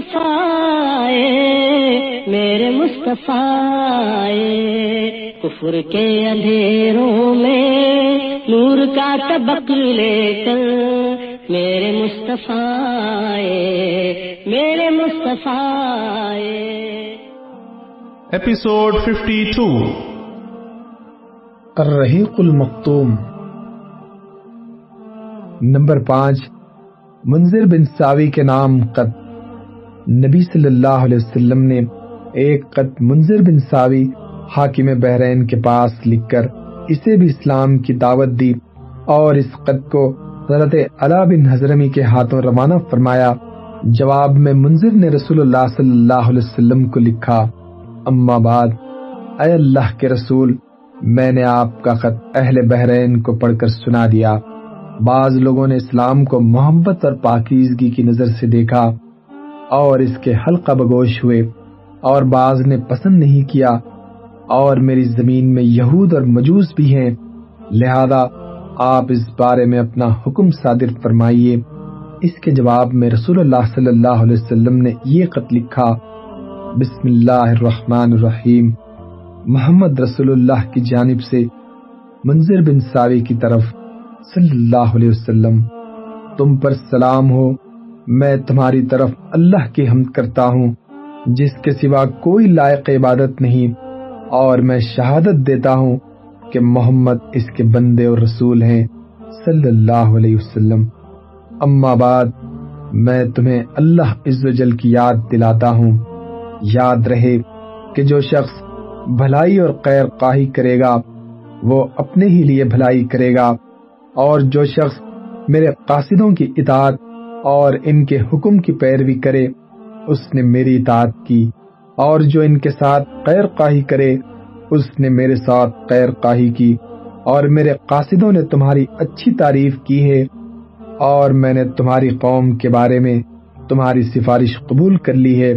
مصطفیٰ میرے مصطفیٰ۔ کفر کے اندھیروں میں نور کا طبق لے کر میرے مصطفیٰ میرے مصطفیٰ۔ Episode 52 الرحیق المختوم نمبر پانچ منظر بن ساوی کے نام قط نبی صلی اللہ علیہ وسلم نے ایک قط منظر بن ساوی حاکم بحرین کے پاس لکھ کر اسے بھی اسلام کی دعوت دی اور اس قط کو حضرت علا بن حضرمی کے ہاتھوں روانہ فرمایا۔ جواب میں منظر نے رسول اللہ صلی اللہ علیہ وسلم کو لکھا۔ اما بعد، اے اللہ کے رسول، میں نے آپ کا خط اہل بحرین کو پڑھ کر سنا دیا۔ بعض لوگوں نے اسلام کو محبت اور پاکیزگی کی نظر سے دیکھا۔ اور اس کے حلقہ بگوش ہوئے اور بعض نے پسند نہیں کیا اور میری زمین میں یہود اور مجوس بھی ہیں۔ لہذا آپ اس بارے میں اپنا حکم صادر فرمائیے۔ اس کے جواب میں رسول اللہ صلی اللہ علیہ وسلم نے یہ خط لکھا، بسم اللہ الرحمن الرحیم۔ محمد رسول اللہ کی جانب سے منظر بن ساوی کی طرف صلی اللہ علیہ وسلم، تم پر سلام ہو۔ میں تمہاری طرف اللہ کی حمد کرتا ہوں، جس کے سوا کوئی لائق عبادت نہیں، اور میں شہادت دیتا ہوں کہ محمد اس کے بندے اور رسول ہیں، صلی اللہ علیہ وسلم۔ اما بعد، میں تمہیں اللہ عز و جل کی یاد دلاتا ہوں۔ یاد رہے کہ جو شخص بھلائی اور خیر قاہی کرے گا، وہ اپنے ہی لیے بھلائی کرے گا، اور جو شخص میرے قاصدوں کی اطاعت اور ان کے حکم کی پیروی کرے، اس نے میری اطاعت کی۔ اور جو ان کے ساتھ خیر قاہی کرے، اس نے میرے ساتھ خیر قاہی کی۔ اور میرے قاصدوں نے تمہاری اچھی تعریف کی ہے۔ اور میں نے تمہاری قوم کے بارے میں تمہاری سفارش قبول کر لی ہے۔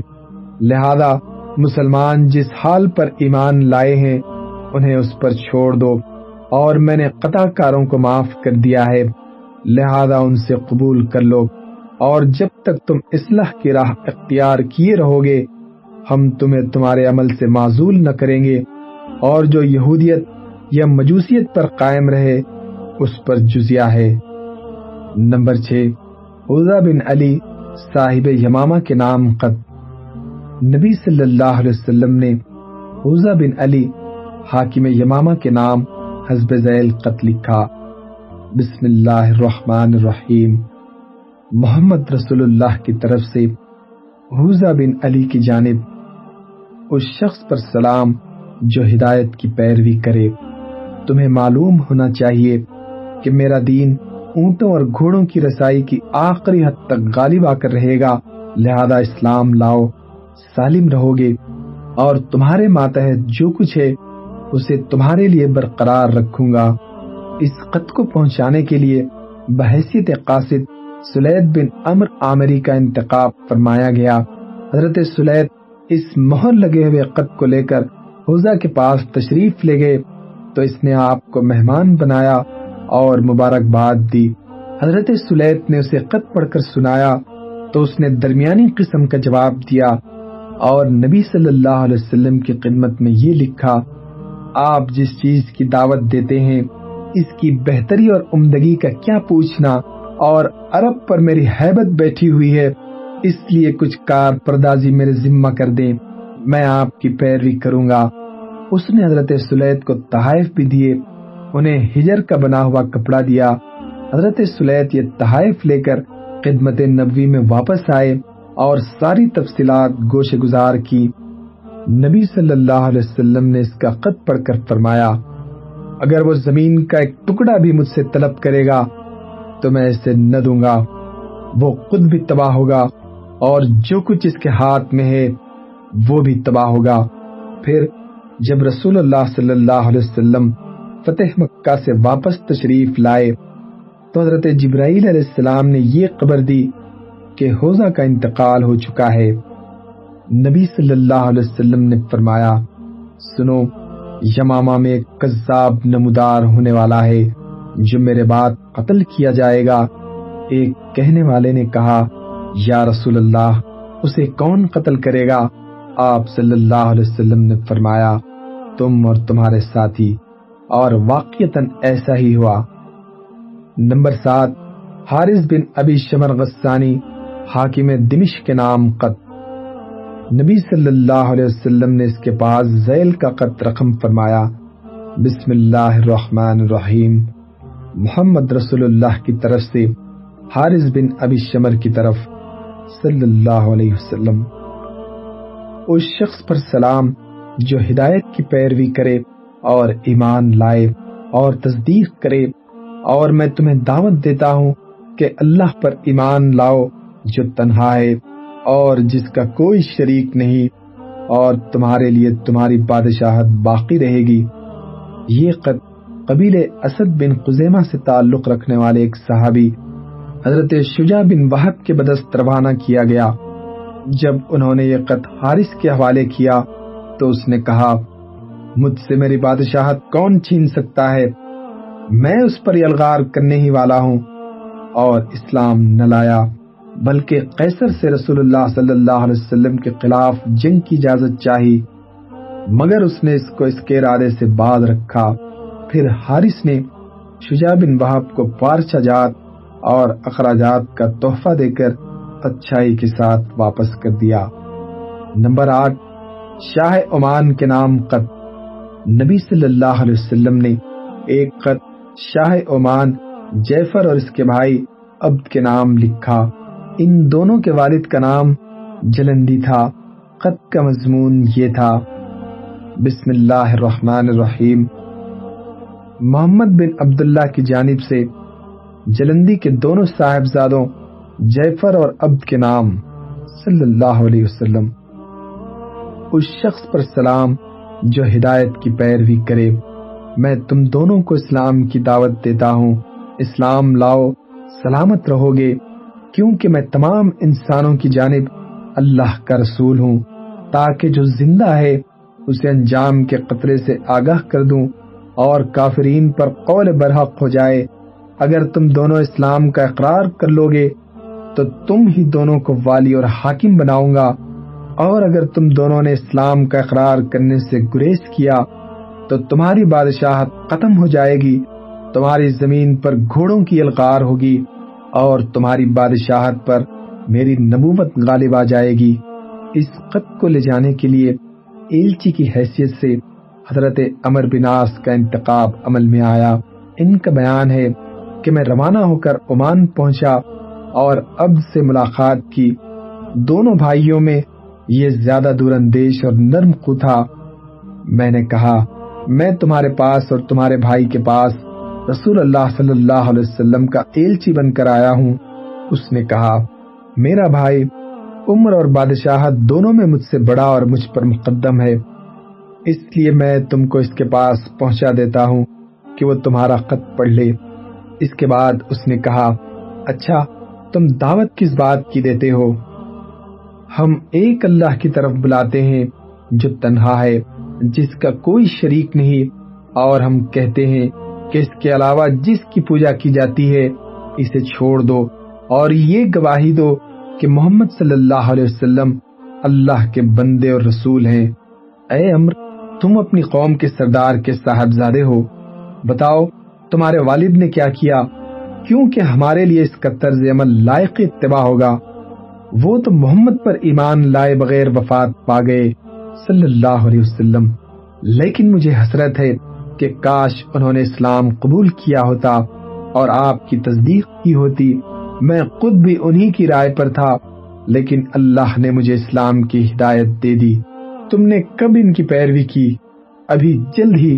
لہذا مسلمان جس حال پر ایمان لائے ہیں، انہیں اس پر چھوڑ دو۔ اور میں نے قطع کاروں کو معاف کر دیا ہے۔ لہذا ان سے قبول کر لو۔ اور جب تک تم اصلاح کی راہ اختیار کیے رہو گے ہم تمہیں تمہارے عمل سے معذول نہ کریں گے، اور جو یہودیت یا مجوسیت پر قائم رہے، اس پر جزیہ ہے۔ نمبر چھ عزا بن علی صاحب یمامہ کے نام قد۔ نبی صلی اللہ علیہ وسلم نے عزا بن علی حاکم یمامہ کے نام حزب ذیل قط لکھا بسم اللہ الرحمن الرحیم۔ محمد رسول اللہ کی طرف سے حوزہ بن علی کی جانب اس شخص پر سلام جو ہدایت کی پیروی کرے۔ تمہیں معلوم ہونا چاہیے کہ میرا دین اونٹوں اور گھوڑوں کی رسائی کی آخری حد تک غالب آ کر رہے گا۔ لہذا اسلام لاؤ، سالم رہو گے اور تمہارے ماتحت جو کچھ ہے اسے تمہارے لیے برقرار رکھوں گا۔ اس خط کو پہنچانے کے لیے بحیثیت قاصد سلید بن امر عامری کا انتخاب فرمایا گیا۔ حضرت سلید اس مہر لگے ہوئے خط کو لے کر حوزہ کے پاس تشریف لے گئے تو اس نے آپ کو مہمان بنایا اور مبارکباد دی۔ حضرت سلیت نے اسے خط پڑھ کر سنایا تو اس نے درمیانی قسم کا جواب دیا اور نبی صلی اللہ علیہ وسلم کی خدمت میں یہ لکھا، آپ جس چیز کی دعوت دیتے ہیں، اس کی بہتری اور عمدگی کا کیا پوچھنا؟ اور عرب پر میری حیبت بیٹھی ہوئی ہے، اس لیے کچھ کار پردازی میرے ذمہ کر دیں۔ میں آپ کی پیروی کروں گا۔ اس نے حضرت سلیت کو تحائف بھی دیے، انہیں ہجر کا بنا ہوا کپڑا دیا۔ حضرت سلیت یہ تحائف لے کر خدمت نبوی میں واپس آئے اور ساری تفصیلات گوشے گزار کی۔ نبی صلی اللہ علیہ وسلم نے اس کا خط پڑھ کر فرمایا، اگر وہ زمین کا ایک ٹکڑا بھی مجھ سے طلب کرے گا تو میں اسے نہ دوں گا۔ وہ خود بھی تباہ ہوگا اور جو کچھ اس کے ہاتھ میں ہے، وہ بھی تباہ ہوگا۔ پھر جب رسول اللہ صلی اللہ علیہ وسلم فتح مکہ سے واپس تشریف لائے، تو حضرت جبرائیل علیہ السلام نے یہ خبر دی کہ حوزہ کا انتقال ہو چکا ہے۔ نبی صلی اللہ علیہ وسلم نے فرمایا، سنو، یمامہ میں ایک قذاب نمودار ہونے والا ہے جو میرے بعد قتل کیا جائے گا۔ ایک کہنے والے نے کہا، یا رسول اللہ، اسے کون قتل کرے گا؟ آپ صلی اللہ علیہ وسلم نے فرمایا، تم اور تمہارے ساتھی۔ اور واقعتاً ایسا ہی ہوا۔ نمبر سات، حارث بن ابی شمر غسانی، حاکم دمش کے نام قط۔ نبی صلی اللہ علیہ وسلم نے اس کے پاس ذیل کا قط رقم فرمایا، بسم اللہ الرحمن الرحیم۔ محمد رسول اللہ کی طرف سے حارث بن ابی شمر کی طرف صلی اللہ علیہ وسلم۔ اس شخص پر سلام جو ہدایت کی پیروی کرے اور ایمان لائے اور تصدیق کرے۔ اور میں تمہیں دعوت دیتا ہوں کہ اللہ پر ایمان لاؤ جو تنہا ہے اور جس کا کوئی شریک نہیں اور تمہارے لیے تمہاری بادشاہت باقی رہے گی۔ یہ قد قبیل اسد بن قزیمہ سے تعلق رکھنے والے ایک صحابی حضرت شجا بن وحب کے بدست روانہ کیا گیا۔ جب انہوں نے یہ قط حارث کے حوالے کیا تو اس نے کہا، مجھ سے میری بادشاہت کون چھین سکتا ہے؟ میں اس پر یلغار کرنے ہی والا ہوں اور اسلام نہ لایا، بلکہ قیصر سے رسول اللہ صلی اللہ علیہ وسلم کے خلاف جنگ کی اجازت چاہی، مگر اس نے اس کو اس کے ارادے سے بعد رکھا۔ پھر حارث نے شجا بن وحب کو پارچہ جات اور اخراجات کا تحفہ دے کر اچھائی کے ساتھ واپس کر دیا۔ نمبر آٹھ، شاہ عمان کے نام قط۔ نبی صلی اللہ علیہ وسلم نے ایک خط شاہ عمان، جیفر اور اس کے بھائی عبد کے نام لکھا۔ ان دونوں کے والد کا نام جلندی تھا خط کا مضمون یہ تھا۔ بسم اللہ الرحمن الرحیم۔ محمد بن عبداللہ کی جانب سے جلندی کے دونوں صاحبزادوں جیفر اور عبد کے نام صلی اللہ علیہ وسلم۔ اس شخص پر سلام جو ہدایت کی پیروی کرے۔ میں تم دونوں کو اسلام کی دعوت دیتا ہوں۔ اسلام لاؤ، سلامت رہو گے کیونکہ میں تمام انسانوں کی جانب اللہ کا رسول ہوں۔ تاکہ جو زندہ ہے، اسے انجام کے قطرے سے آگاہ کر دوں۔ اور کافرین پر قول برحق ہو جائے۔ اگر تم دونوں اسلام کا اقرار کر لو گے، تو تم ہی دونوں کو والی اور حاکم بناؤں گا۔ اور اگر تم دونوں نے اسلام کا اقرار کرنے سے گریز کیا، تو تمہاری بادشاہت ختم ہو جائے گی، تمہاری زمین پر گھوڑوں کی القار ہوگی، اور تمہاری بادشاہت پر میری نبوت غالب آ جائے گی۔ اس خط کو لے جانے کے لیے ایلچی کی حیثیت سے حضرت امر بناس کا انتخاب عمل میں آیا۔ ان کا بیان ہے کہ میں روانہ ہو کر عمان پہنچا اور اب سے ملاقات کی۔ دونوں بھائیوں میں یہ زیادہ دور اندیش اور نرم خو تھا۔ میں نے کہا، میں تمہارے پاس اور تمہارے بھائی کے پاس رسول اللہ صلی اللہ علیہ وسلم کا ایلچی بن کر آیا ہوں۔ اس نے کہا، میرا بھائی، عمر اور بادشاہت دونوں میں مجھ سے بڑا اور مجھ پر مقدم ہے۔ اس لیے میں تم کو اس کے پاس پہنچا دیتا ہوں کہ وہ تمہارا خط پڑھ لے۔ اس کے بعد اس نے کہا اچھا تم دعوت کس بات کی دیتے ہو؟ ہم ایک اللہ کی طرف بلاتے ہیں جو تنہا ہے، جس کا کوئی شریک نہیں، اور ہم کہتے ہیں کہ اس کے علاوہ جس کی پوجا کی جاتی ہے، اسے چھوڑ دو، اور یہ گواہی دو کہ محمد صلی اللہ علیہ وسلم اللہ کے بندے اور رسول ہیں۔ اے امر تم اپنی قوم کے سردار کے صاحبزادے ہو۔ بتاؤ، تمہارے والد نے کیا کیا؟ کیونکہ ہمارے لیے اس کا طرز عمل لائق اتباع ہوگا۔ وہ تو محمد پر ایمان لائے بغیر وفات پا گئے۔ صلی اللہ علیہ وسلم۔ لیکن مجھے حسرت ہے کہ کاش انہوں نے اسلام قبول کیا ہوتا اور آپ کی تصدیق کی ہوتی۔ میں خود بھی انہی کی رائے پر تھا، لیکن اللہ نے مجھے اسلام کی ہدایت دے دی۔ تم نے کب ان کی پیروی کی؟ ابھی جلد ہی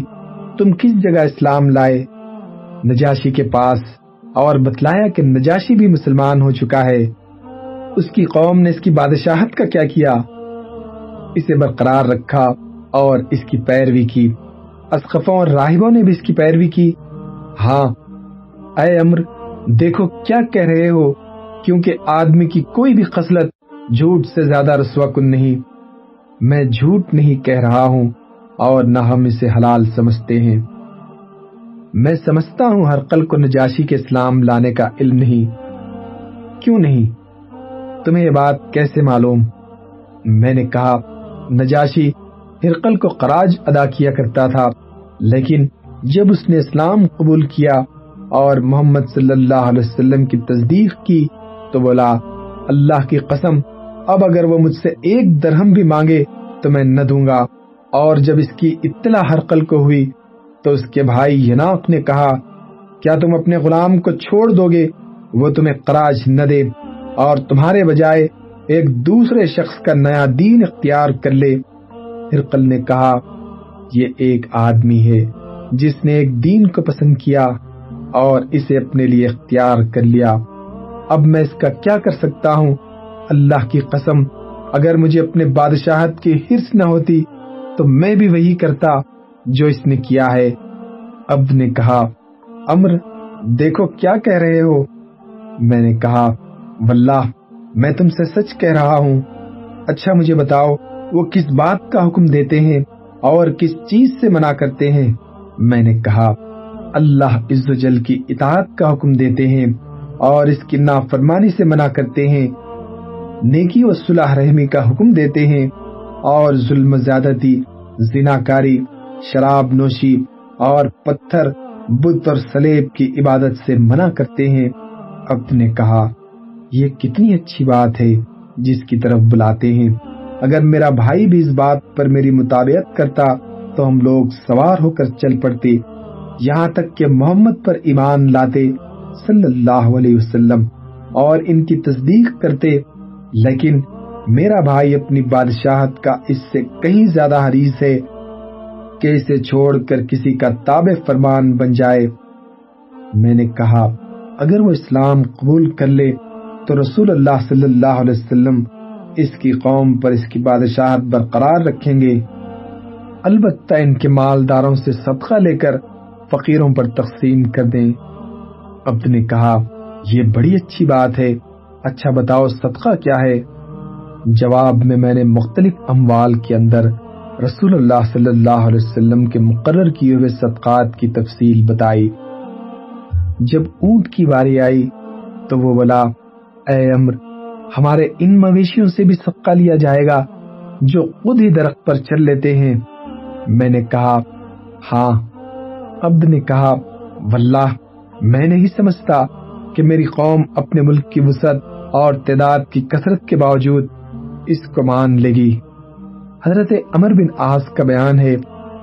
تم کس جگہ اسلام لائے؟ نجاشی کے پاس اور بتلایا کہ نجاشی بھی مسلمان ہو چکا ہے۔ اس کی قوم نے اس کی بادشاہت کا کیا کیا؟ اسے برقرار رکھا اور اس کی پیروی کی۔ اسقفوں اور راہبوں نے بھی اس کی پیروی کی۔ ہاں اے امر، دیکھو کیا کہہ رہے ہو، کیونکہ آدمی کی کوئی بھی خصلت جھوٹ سے زیادہ رسوا کن نہیں۔ میں جھوٹ نہیں کہہ رہا ہوں اور نہ ہم اسے حلال سمجھتے ہیں۔ میں سمجھتا ہوں ہر قل کو نجاشی کے اسلام لانے کا علم نہیں۔ کیوں نہیں؟ تمہیں یہ بات کیسے معلوم؟ میں نے کہا، نجاشی ہرقل کو قراج ادا کیا کرتا تھا، لیکن جب اس نے اسلام قبول کیا اور محمد صلی اللہ علیہ وسلم کی تصدیق کی تو بولا، اللہ کی قسم اب اگر وہ مجھ سے ایک درہم بھی مانگے تو میں نہ دوں گا۔ اور جب اس کی اطلاع ہرقل کو ہوئی تو اس کے بھائی یناق نے کہا، کیا تم اپنے غلام کو چھوڑ دو گے؟ وہ تمہیں قراج نہ دے۔ اور تمہارے بجائے ایک دوسرے شخص کا نیا دین اختیار کر لے۔ ہرقل نے کہا، یہ ایک آدمی ہے جس نے ایک دین کو پسند کیا اور اسے اپنے لیے اختیار کر لیا۔ اب میں اس کا کیا کر سکتا ہوں؟ اللہ کی قسم، اگر مجھے اپنے بادشاہت کی حرص نہ ہوتی تو میں بھی وہی کرتا جو اس نے کیا ہے۔ اب نے کہا، امر، دیکھو کیا کہہ رہے ہو؟ میں نے کہا، واللہ، میں تم سے سچ کہہ رہا ہوں۔ اچھا مجھے بتاؤ، وہ کس بات کا حکم دیتے ہیں اور کس چیز سے منع کرتے ہیں؟ میں نے کہا، اللہ عز و جل کی اطاعت کا حکم دیتے ہیں اور اس کی نافرمانی سے منع کرتے ہیں۔ نیکی و صلح رحمی کا حکم دیتے ہیں اور ظلم زیادتی، زناکاری، شراب نوشی اور پتھر، بت اور سلیب کی عبادت سے منع کرتے ہیں۔ اب نے کہا، یہ کتنی اچھی بات ہے جس کی طرف بلاتے ہیں۔ اگر میرا بھائی بھی اس بات پر میری مطابعت کرتا تو ہم لوگ سوار ہو کر چل پڑتے۔ یہاں تک کہ محمد پر ایمان لاتے، صلی اللہ علیہ وسلم، اور ان کی تصدیق کرتے لیکن میرا بھائی اپنی بادشاہت کا اس سے کہیں زیادہ حریص ہے کہ اسے چھوڑ کر کسی کا تابع فرمان بن جائے۔ میں نے کہا، اگر وہ اسلام قبول کر لے، تو رسول اللہ صلی اللہ علیہ وسلم اس کی قوم پر اس کی بادشاہت برقرار رکھیں گے۔ البتہ ان کے مالداروں سے صدقہ لے کر فقیروں پر تقسیم کر دیں۔ عبد نے کہا، یہ بڑی اچھی بات ہے۔ اچھا بتاؤ صدقہ کیا ہے؟ جواب میں میں نے مختلف اموال کے اندر رسول اللہ صلی اللہ علیہ وسلم کے مقرر کیے ہوئے صدقات کی تفصیل بتائی۔ جب اونٹ کی باری آئی تو وہ بولا، اے امر، ہمارے ان مویشیوں سے بھی صدقہ لیا جائے گا جو خود ہی درخت پر چل لیتے ہیں۔ میں نے کہا ہاں۔ عبد نے کہا، واللہ، میں نہیں سمجھتا کہ میری قوم اپنے ملک کی وسعت اور تعداد کی کثرت کے باوجود اس کو مان لے گی۔ حضرت امر بن آس کا بیان ہے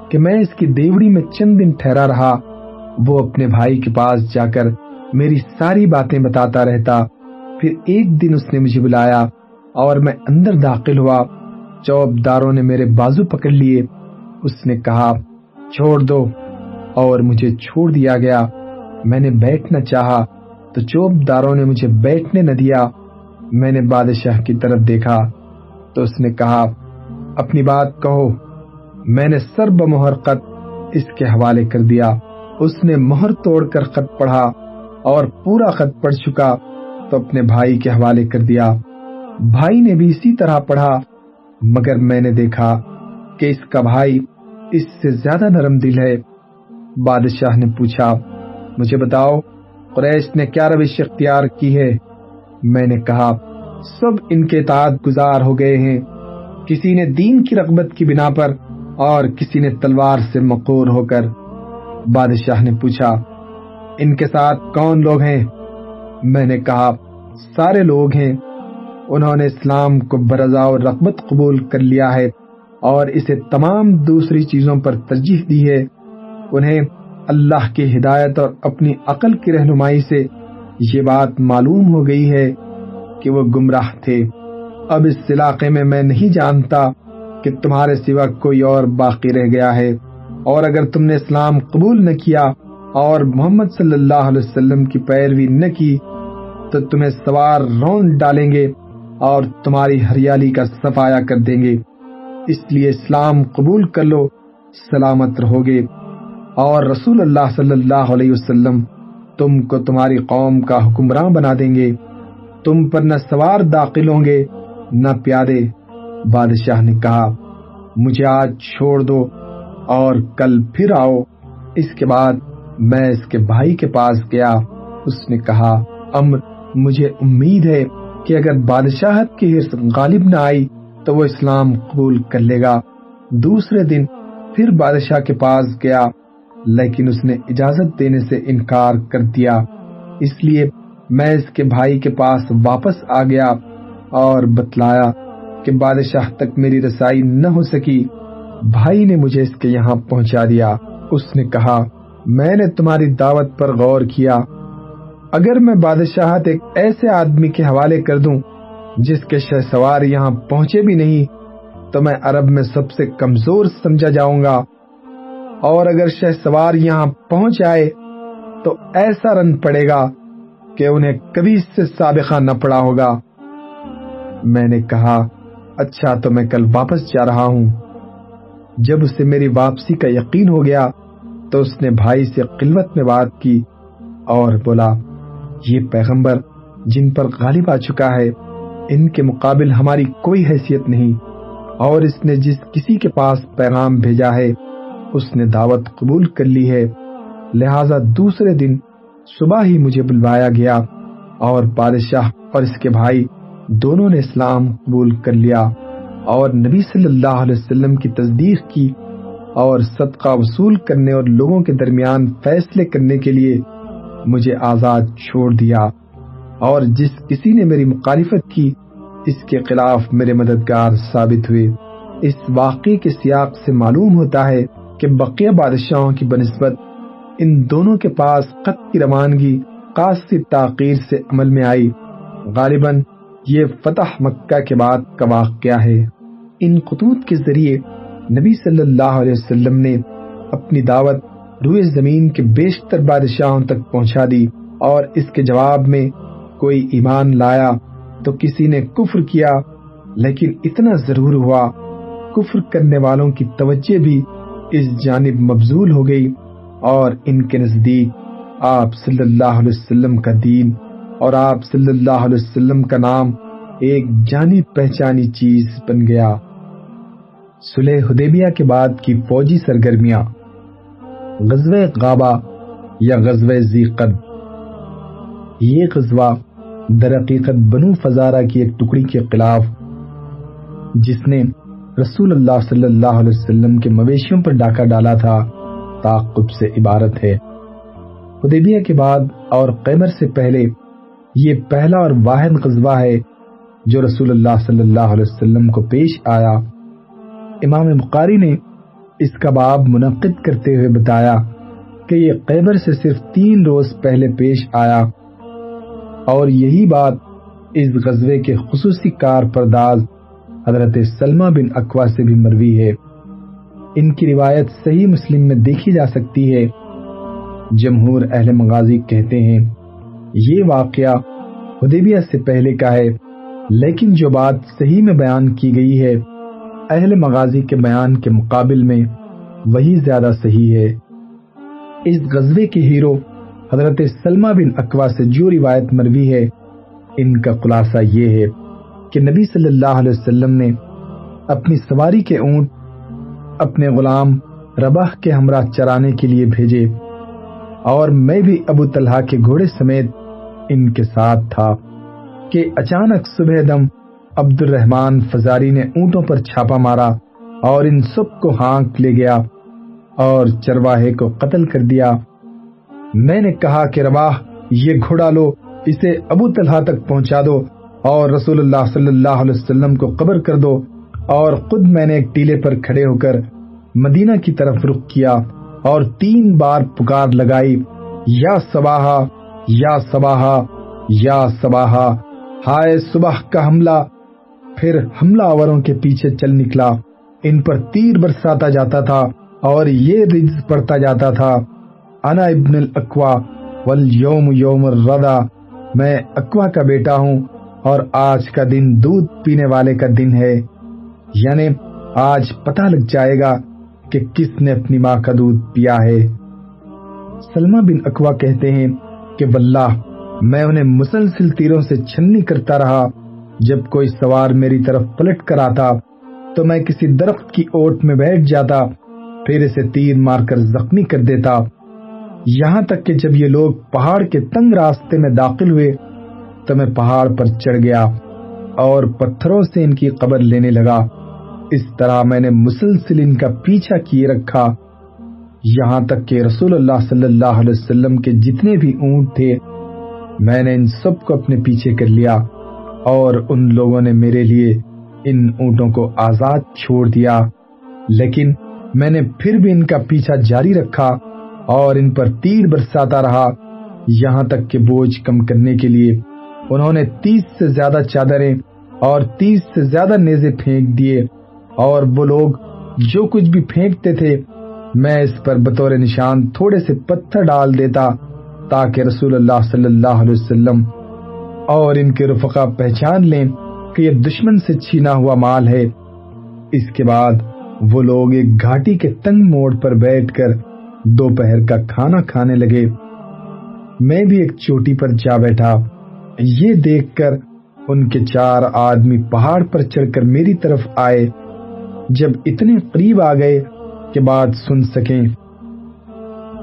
کہ میں اس کی دیوڑی میں چند دن ٹھہرا رہا، وہ اپنے بھائی کے پاس جا کر میری ساری باتیں بتاتا رہتا۔ پھر ایک دن اس نے مجھے بلایا اور میں اندر داخل ہوا۔ چوب داروں نے میرے بازو پکڑ لیے۔ اس نے کہا، چھوڑ دو اور مجھے چھوڑ دیا گیا۔ میں نے بیٹھنا چاہا تو چوب داروں نے مجھے بیٹھنے نہ دیا۔ میں نے بادشاہ کی طرف دیکھا تو اس نے کہا، اپنی بات کہو۔ میں نے سر بمہر خط اس کے حوالے کر دیا۔ اس نے مہر توڑ کر خط پڑھا اور پورا خط پڑھ چکا تو اپنے بھائی کے حوالے کر دیا۔ بھائی نے بھی اسی طرح پڑھا، مگر میں نے دیکھا کہ اس کا بھائی اس سے زیادہ نرم دل ہے۔ بادشاہ نے پوچھا، مجھے بتاؤ، قریش نے کیا روش اختیار کی ہے؟ میں نے کہا، سب ان کے اطاعت گزار ہو گئے ہیں۔ کسی نے دین کی رغبت کی بنا پر اور کسی نے تلوار سے مقور ہو کر۔ بادشاہ نے پوچھا، ان کے ساتھ کون لوگ ہیں؟ میں نے کہا، سارے لوگ ہیں۔ انہوں نے اسلام کو برضا و رغبت قبول کر لیا ہے اور اسے تمام دوسری چیزوں پر ترجیح دی ہے۔ انہیں اللہ کی ہدایت اور اپنی عقل کی رہنمائی سے یہ بات معلوم ہو گئی ہے کہ وہ گمراہ تھے۔ اب اس علاقے میں میں نہیں جانتا کہ تمہارے سوا کوئی اور باقی رہ گیا ہے۔ اور اگر تم نے اسلام قبول نہ کیا اور محمد صلی اللہ علیہ وسلم کی پیروی نہ کی، تو تمہیں سوار رون ڈالیں گے اور تمہاری ہریالی کا صفایا کر دیں گے۔ اس لیے اسلام قبول کر لو، سلامت رہو گے۔ اور رسول اللہ صلی اللہ علیہ وسلم تم کو تمہاری قوم کا حکمراں بنا دیں گے۔ تم پر نہ سوار داخل ہوں گے، نہ پیادے بادشاہ نے کہا، مجھے آج چھوڑ دو اور کل پھر آؤ۔ اس کے بعد میں اس کے بھائی کے پاس گیا۔ اس نے کہا، امر، مجھے امید ہے کہ اگر بادشاہت کی حرص غالب نہ آئی تو وہ اسلام قبول کر لے گا۔ دوسرے دن پھر بادشاہ کے پاس گیا۔ لیکن اس نے اجازت دینے سے انکار کر دیا۔ اس لیے میں اس کے بھائی کے پاس واپس آ گیا اور بتلایا کہ بادشاہ تک میری رسائی نہ ہو سکی۔ بھائی نے مجھے اس کے یہاں پہنچا دیا۔ اس نے کہا، میں نے تمہاری دعوت پر غور کیا۔ اگر میں بادشاہت ایک ایسے آدمی کے حوالے کر دوں جس کے شہ سوار یہاں پہنچے بھی نہیں، تو میں عرب میں سب سے کمزور سمجھا جاؤں گا۔ اور اگر شہ سوار یہاں پہنچ آئے تو ایسا رن پڑے گا کہ انہیں کبھی اس سے سابقہ نہ پڑا ہوگا۔ میں نے کہا اچھا تو میں کل واپس جا رہا ہوں۔ جب اسے میری واپسی کا یقین ہو گیا تو اس نے بھائی سے قلوت میں بات کی اور بولا، یہ پیغمبر جن پر غالب آ چکا ہے، ان کے مقابل ہماری کوئی حیثیت نہیں۔ اور اس نے جس کسی کے پاس پیغام بھیجا ہے اس نے دعوت قبول کر لی ہے۔ لہذا دوسرے دن صبح ہی مجھے بلوایا گیا اور بادشاہ اور اس کے بھائی دونوں نے اسلام قبول کر لیا اور نبی صلی اللہ علیہ وسلم کی تصدیق کی اور صدقہ وصول کرنے اور لوگوں کے درمیان فیصلے کرنے کے لیے مجھے آزاد چھوڑ دیا اور جس کسی نے میری مخالفت کی، اس کے خلاف میرے مددگار ثابت ہوئے۔ اس واقعے کے سیاق سے معلوم ہوتا ہے کہ بقیہ بادشاہوں کی بنسبت ان دونوں کے پاس خط کی روانگی قاصد تاخیر سے عمل میں آئی۔ غالباً یہ فتح مکہ کے بعد کا واقعہ ہے۔ ان خطوط کے ذریعے نبی صلی اللہ علیہ وسلم نے اپنی دعوت روئے زمین کے بیشتر بادشاہوں تک پہنچا دی اور اس کے جواب میں کوئی ایمان لایا تو کسی نے کفر کیا، لیکن اتنا ضرور ہوا، کفر کرنے والوں کی توجہ بھی اس جانب مبزول ہو گئی اور ان کے نزدیک آپ صلی اللہ علیہ وسلم کا دین اور آپ صلی اللہ علیہ وسلم کا نام ایک جانی پہچانی چیز بن گیا۔ سلح حدیبیہ کے بعد کی فوجی سرگرمیاں، غزوہ غابہ یا غزوہ زیقد یہ غزوہ در حقیقت بنو فزارہ کی ایک ٹکڑی کے خلاف، جس نے رسول اللہ صلی اللہ علیہ وسلم کے مویشیوں پر ڈاکہ ڈالا تھا تعقب سے عبارت ہے۔ حدیبیہ کے بعد اور قیمر سے پہلے یہ پہلا اور واحد غزوہ ہے جو رسول اللہ صلی اللہ علیہ وسلم کو پیش آیا۔ امام بخاری نے اس کا باب منعقد کرتے ہوئے بتایا کہ یہ قیبر سے صرف تین روز پہلے پیش آیا۔ اور یہی بات اس غزوے کے خصوصی کار پرداز حضرت سلمہ بن اقوا سے بھی مروی ہے۔ ان کی روایت صحیح مسلم میں دیکھی جا سکتی ہے۔ جمہور اہل مغازی کہتے ہیں، یہ واقعہ حدیبیہ سے پہلے کا ہے، لیکن جو بات صحیح میں بیان کی گئی ہے، اہل مغازی کے بیان کے مقابل میں وہی زیادہ صحیح ہے۔ اس غزوے کے ہیرو حضرت سلمہ بن اقوا سے جو روایت مروی ہے، ان کا خلاصہ یہ ہے۔ کہ نبی صلی اللہ علیہ وسلم نے اپنی سواری کے اونٹ، اپنے غلام رباح کے ہمراہ چرانے کے لیے بھیجے اور میں بھی ابو طلحہ کے گھوڑے سمیت ان کے ساتھ تھا کہ اچانک صبح دم عبد الرحمان فزاری نے اونٹوں پر چھاپا مارا اور ان سب کو ہانک لے گیا اور چرواہے کو قتل کر دیا۔ میں نے کہا کہ رواح یہ گھوڑا لو، اسے ابو طلحہ تک پہنچا دو۔ اور رسول اللہ صلی اللہ علیہ وسلم کو قبر کر دو اور خود میں نے ایک ٹیلے پر کھڑے ہو کر مدینہ کی طرف رخ کیا اور تین بار پکار لگائی، یا سباہا یا سباہا یا سباہا ہائے صبح کا حملہ۔ پھر حملہ آوروں کے پیچھے چل نکلا۔ ان پر تیر برساتا جاتا تھا اور یہ رجز پڑتا جاتا تھا۔ انا ابن الاقوا والیوم یوم الردا میں اقوا کا بیٹا ہوں۔ اور آج کا دن دودھ پینے والے کا دن ہے۔ یعنی آج پتہ لگ جائے گا کہ کس نے اپنی ماں کا دودھ پیا ہے۔ سلمہ بن اکوا کہتے ہیں کہ واللہ، میں انہیں مسلسل تیروں سے چھننی کرتا رہا۔ جب کوئی سوار میری طرف پلٹ کر آتا تو میں کسی درخت کی اوٹ میں بیٹھ جاتا، پھر اسے تیر مار کر زخمی کر دیتا۔ یہاں تک کہ جب یہ لوگ پہاڑ کے تنگ راستے میں داخل ہوئے تو میں پہاڑ پر چڑھ گیا اور پتھروں سے ان کی قبر لینے لگا۔ اس طرح میں نے مسلسل ان کا پیچھا کیے رکھا۔ یہاں تک کہ رسول اللہ صلی اللہ علیہ وسلم کے جتنے بھی اونٹ تھے، میں نے ان سب کو اپنے پیچھے کر لیا اور ان لوگوں نے میرے لیے ان اونٹوں کو آزاد چھوڑ دیا۔ لیکن میں نے پھر بھی ان کا پیچھا جاری رکھا اور ان پر تیر برساتا رہا۔ یہاں تک کہ بوجھ کم کرنے کے لیے انہوں نے تیس سے زیادہ چادریں اور تیس سے زیادہ نیزے پھینک دیے اور وہ لوگ جو کچھ بھی پھینکتے تھے، میں اس پر بطور نشان تھوڑے سے پتھر ڈال دیتا تاکہ رسول اللہ صلی اللہ علیہ وسلم اور ان کے رفقا پہچان لیں کہ یہ دشمن سے چھینا ہوا مال ہے۔ اس کے بعد وہ لوگ ایک گھاٹی کے تنگ موڑ پر بیٹھ کر دوپہر کا کھانا کھانے لگے۔ میں بھی ایک چوٹی پر جا بیٹھا۔ یہ دیکھ کر ان کے چار آدمی پہاڑ پر چڑھ کر میری طرف آئے۔ جب اتنے قریب آ گئے کہ بات سن سکیں۔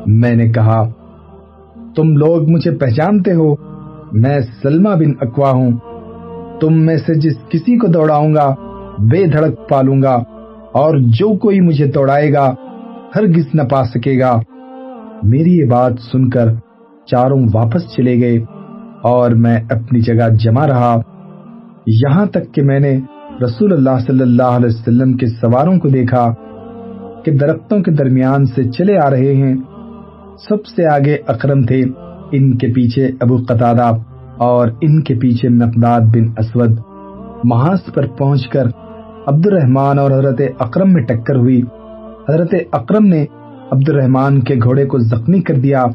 میں نے کہا، تم لوگ مجھے پہچانتے ہو۔ میں سلمہ بن اکوا ہوں۔ تم میں سے جس کسی کو دوڑاؤں گا، بے دھڑک پالوں گا، اور جو کوئی مجھے دوڑائے گا، ہرگز نہ پا سکے گا۔ میری یہ بات سن کر چاروں واپس چلے گئے۔ اور میں اپنی جگہ جمع رہا۔ یہاں تک کہ میں نے رسول اللہ صلی اللہ علیہ وسلم کے سواروں کو دیکھا کہ درختوں کے درمیان سے چلے آ رہے ہیں۔ سب سے آگے اکرم تھے، ان کے پیچھے ابو قطادہ اور ان کے پیچھے مقداد بن اسود۔ محاذ پر پہنچ کر عبد الرحمان اور حضرت اکرم میں ٹکر ہوئی۔ حضرت اکرم نے عبد الرحمان کے گھوڑے کو زخمی کر دیا۔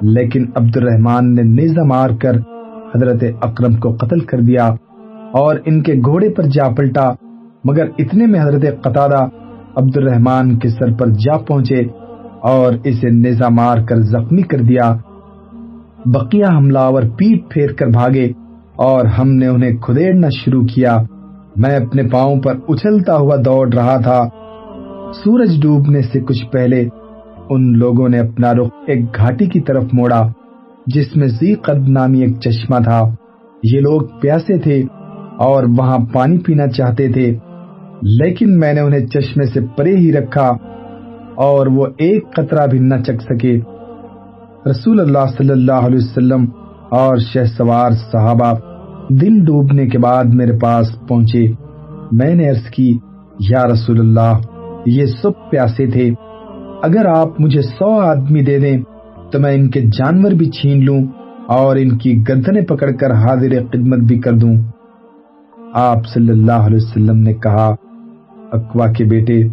لیکن عبد الرحمان نے نیزہ مار کر حضرت اکرم کو قتل کر دیا اور ان کے گھوڑے پر جا پلٹا، مگر اتنے میں حضرت قطادہ عبد الرحمان کے سر پر جا پہنچے اور اسے نیزہ مار کر زخمی کر دیا۔ بقیہ حملہ پیٹ پھیر کر بھاگے اور ہم نے انہیں کھدیڑنا شروع کیا۔ میں اپنے پاؤں پر اچھلتا ہوا دوڑ رہا تھا۔ سورج ڈوبنے سے کچھ پہلے ان لوگوں نے اپنا رخ ایک گھاٹی کی طرف موڑا، جس میں زی قد نامی ایک چشمہ تھا۔ یہ لوگ پیاسے تھے اور وہاں پانی پینا چاہتے تھے، لیکن میں نے انہیں چشمے سے پرے ہی رکھا اور وہ ایک قطرہ بھی نہ چک سکے۔ رسول اللہ صلی اللہ علیہ وسلم اور شہ سوار صحابہ دن ڈوبنے کے بعد میرے پاس پہنچے۔ میں نے عرض کی، یا رسول اللہ، یہ سب پیاسے تھے۔ اگر آپ مجھے سو آدمی دے دیں تو میں ان کے جانور بھی چھین لوں اور ان کی گردنیں پکڑ کر حاضر خدمت بھی کر دوں۔ آپ صلی اللہ علیہ وسلم نے کہا اکوا کے بیٹے،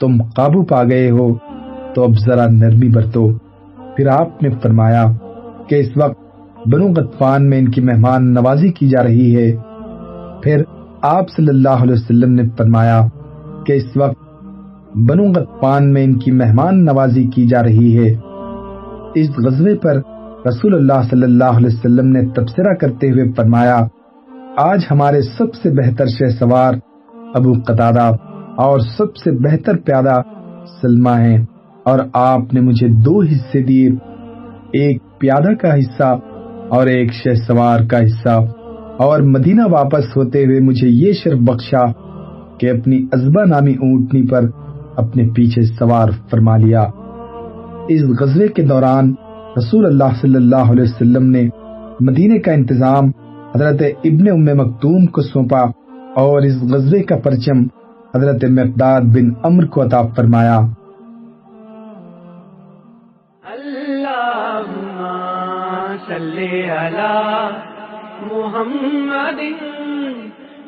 تم قابو پا گئے ہو، تو اب ذرا نرمی برتو۔ پھر آپ نے فرمایا کہ اس وقت بنو غطفان میں ان کی مہمان نوازی کی جا رہی ہے۔ پھر آپ صلی اللہ علیہ وسلم نے فرمایا کہ اس وقت بنو غطفان میں ان کی مہمان نوازی کی جا رہی ہے۔ اس غزوے پر رسول اللہ صلی اللہ علیہ وسلم نے تبصرہ کرتے ہوئے فرمایا، آج ہمارے سب سے بہتر شہ سوار ابو قطادہ اور سب سے بہتر پیادہ سلمہ ہیں اور آپ نے مجھے دو حصے دیے۔ ایک پیادہ کا حصہ اور ایک شہ سوار کا حصہ۔ اور مدینہ واپس ہوتے ہوئے مجھے یہ شرف بخشا کہ اپنی ازبا نامی اونٹنی پر اپنے پیچھے سوار فرما لیا۔ اس غزوے کے دوران رسول اللہ صلی اللہ علیہ وسلم نے مدینے کا انتظام حضرت ابن ام مکتوم کو سونپا اور اس غزے کا پرچم حضرت مقداد بن امر کو عطا فرمایا۔ محمد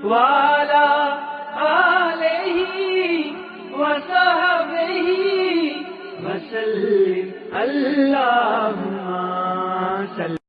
والا وصحبه وسلم. اللهم صل